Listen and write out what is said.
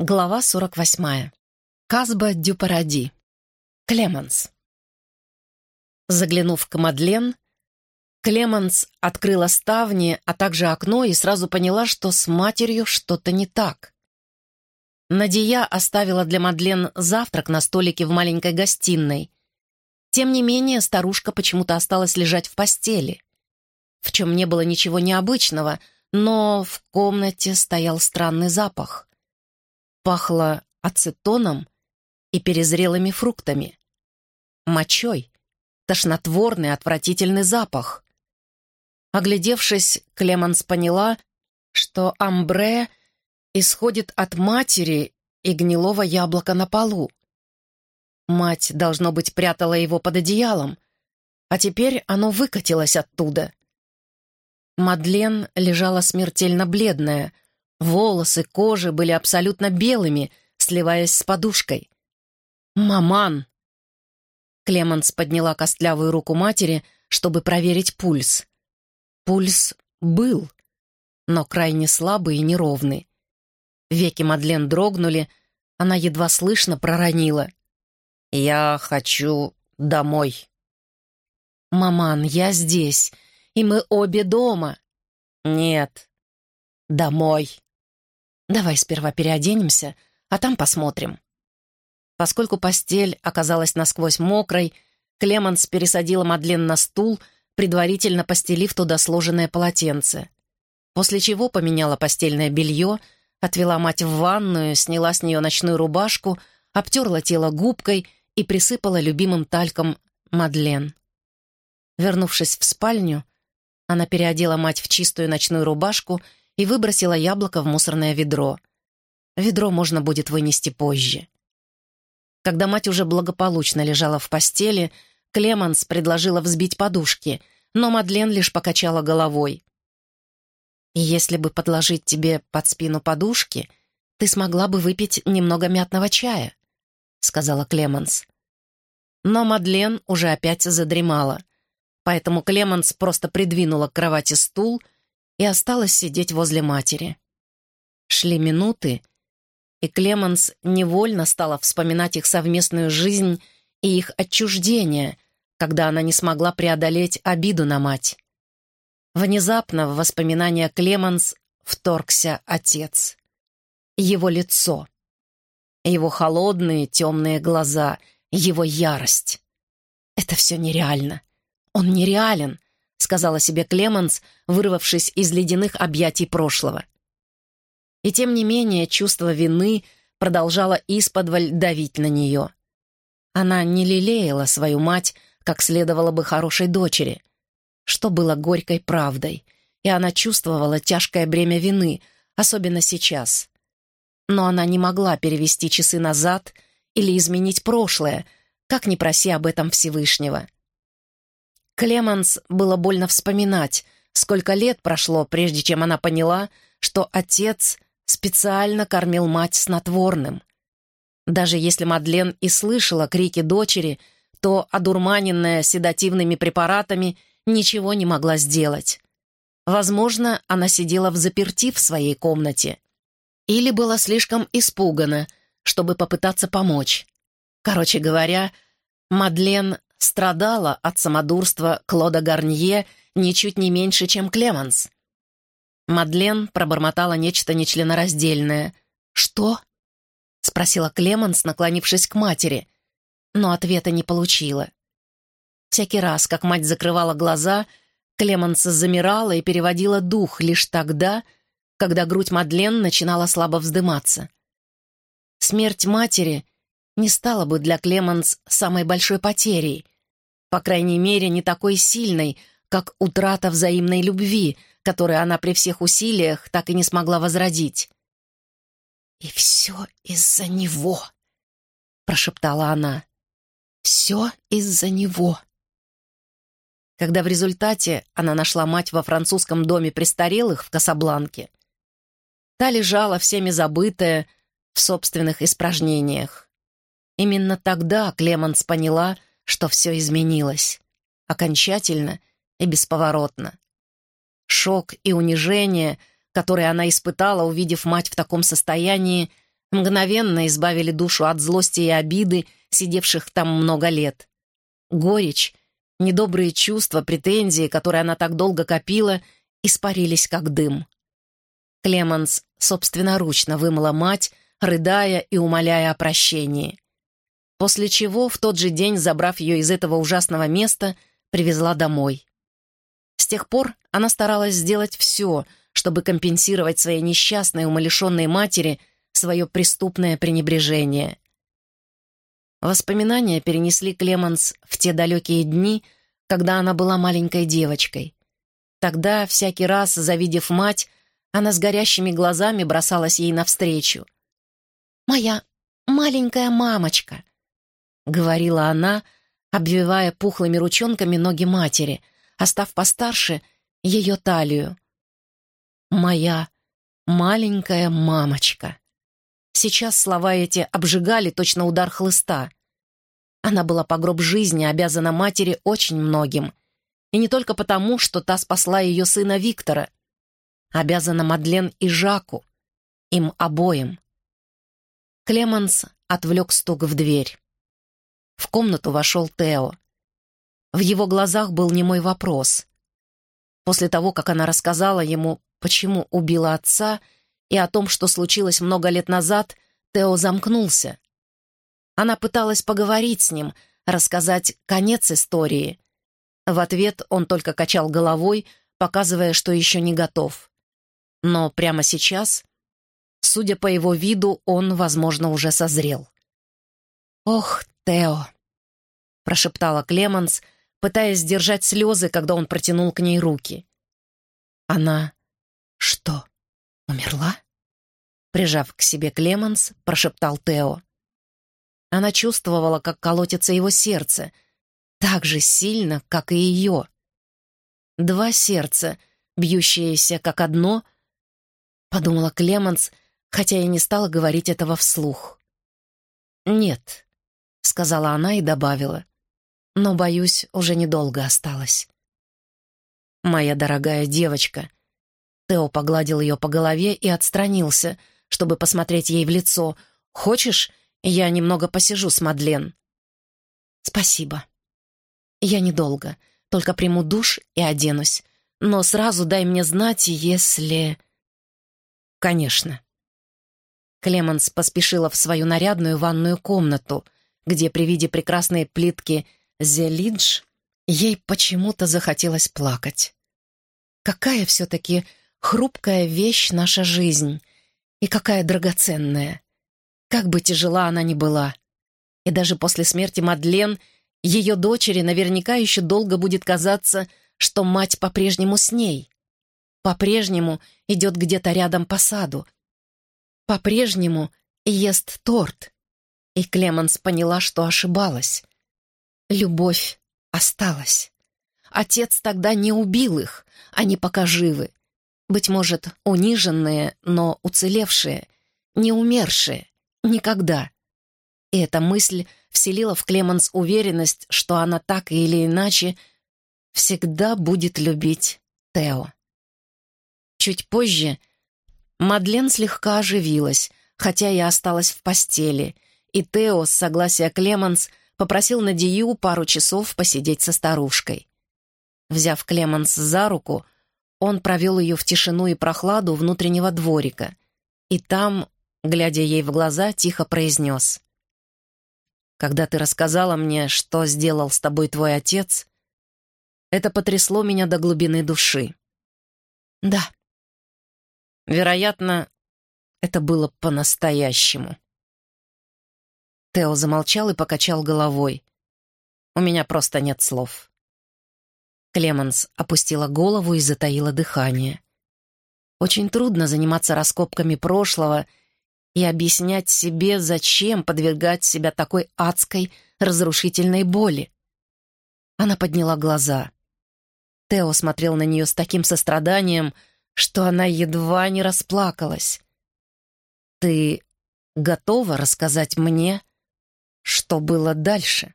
Глава 48. Казба дю Паради. Клеменс. Заглянув к Мадлен, Клеменс открыла ставни, а также окно и сразу поняла, что с матерью что-то не так. Надия оставила для Мадлен завтрак на столике в маленькой гостиной. Тем не менее, старушка почему-то осталась лежать в постели, в чем не было ничего необычного, но в комнате стоял странный запах. Пахло ацетоном и перезрелыми фруктами. Мочой. Тошнотворный, отвратительный запах. Оглядевшись, Клеманс поняла, что амбре исходит от матери и гнилого яблока на полу. Мать, должно быть, прятала его под одеялом, а теперь оно выкатилось оттуда. Мадлен лежала смертельно бледная — Волосы, кожа были абсолютно белыми, сливаясь с подушкой. «Маман!» Клеманс подняла костлявую руку матери, чтобы проверить пульс. Пульс был, но крайне слабый и неровный. Веки Мадлен дрогнули, она едва слышно проронила. «Я хочу домой». «Маман, я здесь, и мы обе дома». «Нет, домой». «Давай сперва переоденемся, а там посмотрим». Поскольку постель оказалась насквозь мокрой, Клеманс пересадила Мадлен на стул, предварительно постелив туда сложенное полотенце. После чего поменяла постельное белье, отвела мать в ванную, сняла с нее ночную рубашку, обтерла тело губкой и присыпала любимым тальком Мадлен. Вернувшись в спальню, она переодела мать в чистую ночную рубашку и выбросила яблоко в мусорное ведро. Ведро можно будет вынести позже. Когда мать уже благополучно лежала в постели, Клеманс предложила взбить подушки, но Мадлен лишь покачала головой. «И если бы подложить тебе под спину подушки, ты смогла бы выпить немного мятного чая», — сказала Клеманс. Но Мадлен уже опять задремала, поэтому Клеманс просто придвинула к кровати стул — и осталась сидеть возле матери. Шли минуты, и Клеманс невольно стала вспоминать их совместную жизнь и их отчуждение, когда она не смогла преодолеть обиду на мать. Внезапно в воспоминания Клеманс вторгся отец. Его лицо. Его холодные темные глаза, его ярость. Это все нереально. Он нереален, — сказала себе Клеменс, вырвавшись из ледяных объятий прошлого. И тем не менее чувство вины продолжало исподволь давить на нее. Она не лелеяла свою мать, как следовало бы хорошей дочери, что было горькой правдой, и она чувствовала тяжкое бремя вины, особенно сейчас. Но она не могла перевести часы назад или изменить прошлое, как ни проси об этом Всевышнего. Клеманс было больно вспоминать, сколько лет прошло, прежде чем она поняла, что отец специально кормил мать снотворным. Даже если Мадлен и слышала крики дочери, то, одурманенная седативными препаратами, ничего не могла сделать. Возможно, она сидела в заперти в своей комнате. Или была слишком испугана, чтобы попытаться помочь. Короче говоря, Мадлен страдала от самодурства Клода Гарнье ничуть не меньше, чем Клеманс. Мадлен пробормотала нечто нечленораздельное. «Что?» — спросила Клеманс, наклонившись к матери, но ответа не получила. Всякий раз, как мать закрывала глаза, Клеманс замирала и переводила дух лишь тогда, когда грудь Мадлен начинала слабо вздыматься. Смерть матери не стала бы для Клеманс самой большой потерей, по крайней мере, не такой сильной, как утрата взаимной любви, которую она при всех усилиях так и не смогла возродить. «И все из-за него», — прошептала она. «Все из-за него». Когда в результате она нашла мать во французском доме престарелых в Касабланке, та лежала всеми забытая в собственных испражнениях. Именно тогда Клеманс поняла, что все изменилось. Окончательно и бесповоротно. Шок и унижение, которые она испытала, увидев мать в таком состоянии, мгновенно избавили душу от злости и обиды, сидевших там много лет. Горечь, недобрые чувства, претензии, которые она так долго копила, испарились как дым. Клеменс собственноручно вымыла мать, рыдая и умоляя о прощении. После чего, в тот же день, забрав ее из этого ужасного места, привезла домой. С тех пор она старалась сделать все, чтобы компенсировать своей несчастной, умалишенной матери свое преступное пренебрежение. Воспоминания перенесли Клеменс в те далекие дни, когда она была маленькой девочкой. Тогда, всякий раз, завидев мать, она с горящими глазами бросалась ей навстречу. «Моя маленькая мамочка», — говорила она, обвивая пухлыми ручонками ноги матери, а став постарше — ее талию. «Моя маленькая мамочка». Сейчас слова эти обжигали точно удар хлыста. Она была по гроб жизни обязана матери очень многим. И не только потому, что та спасла ее сына Виктора. Обязана Мадлен и Жаку. Им обоим. Клеманс отвлек стук в дверь. В комнату вошел Тео. В его глазах был немой вопрос. После того, как она рассказала ему, почему убила отца, и о том, что случилось много лет назад, Тео замкнулся. Она пыталась поговорить с ним, рассказать конец истории. В ответ он только качал головой, показывая, что еще не готов. Но прямо сейчас, судя по его виду, он, возможно, уже созрел. «Ох, Тео!» — прошептала Клеменс, пытаясь сдержать слезы, когда он протянул к ней руки. «Она что, умерла?» Прижав к себе Клеменс, прошептал Тео. Она чувствовала, как колотится его сердце, так же сильно, как и ее. Два сердца, бьющиеся как одно, подумала Клеменс, хотя и не стала говорить этого вслух. «Нет», — сказала она и добавила, «но, боюсь, уже недолго осталось». «Моя дорогая девочка», Тео погладил ее по голове и отстранился, чтобы посмотреть ей в лицо. «Хочешь, я немного посижу с Мадлен?» «Спасибо. Я недолго, только приму душ и оденусь. Но сразу дай мне знать, если...» «Конечно». Клеменс поспешила в свою нарядную ванную комнату, где при виде прекрасной плитки «Зелидж» ей почему-то захотелось плакать. Какая все-таки хрупкая вещь наша жизнь, и какая драгоценная. Как бы тяжела она ни была. И даже после смерти Мадлен ее дочери наверняка еще долго будет казаться, что мать по-прежнему с ней. По-прежнему идет где-то рядом по саду. По-прежнему ест торт. И Клеменс поняла, что ошибалась. Любовь осталась. Отец тогда не убил их, они пока живы. Быть может, униженные, но уцелевшие, не умершие. Никогда. И эта мысль вселила в Клеменс уверенность, что она так или иначе всегда будет любить Тео. Чуть позже Мадлен слегка оживилась, хотя и осталась в постели, и Тео, с согласия Клеменс, попросил Надию пару часов посидеть со старушкой. Взяв Клеменс за руку, он провел ее в тишину и прохладу внутреннего дворика, и там глядя ей в глаза, тихо произнес. «Когда ты рассказала мне, что сделал с тобой твой отец, это потрясло меня до глубины души». «Да». «Вероятно, это было по-настоящему». Тео замолчал и покачал головой. «У меня просто нет слов». Клеменс опустила голову и затаила дыхание. Очень трудно заниматься раскопками прошлого и объяснять себе, зачем подвергать себя такой адской, разрушительной боли. Она подняла глаза. Тео смотрел на нее с таким состраданием, что она едва не расплакалась. «Ты готова рассказать мне, что было дальше?»